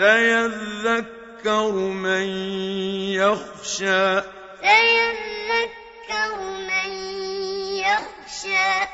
سَيَذَّكَّرُ مَن يَخْشَىٰ. سَيَذَّكَّرُ مَن يَخْشَىٰ.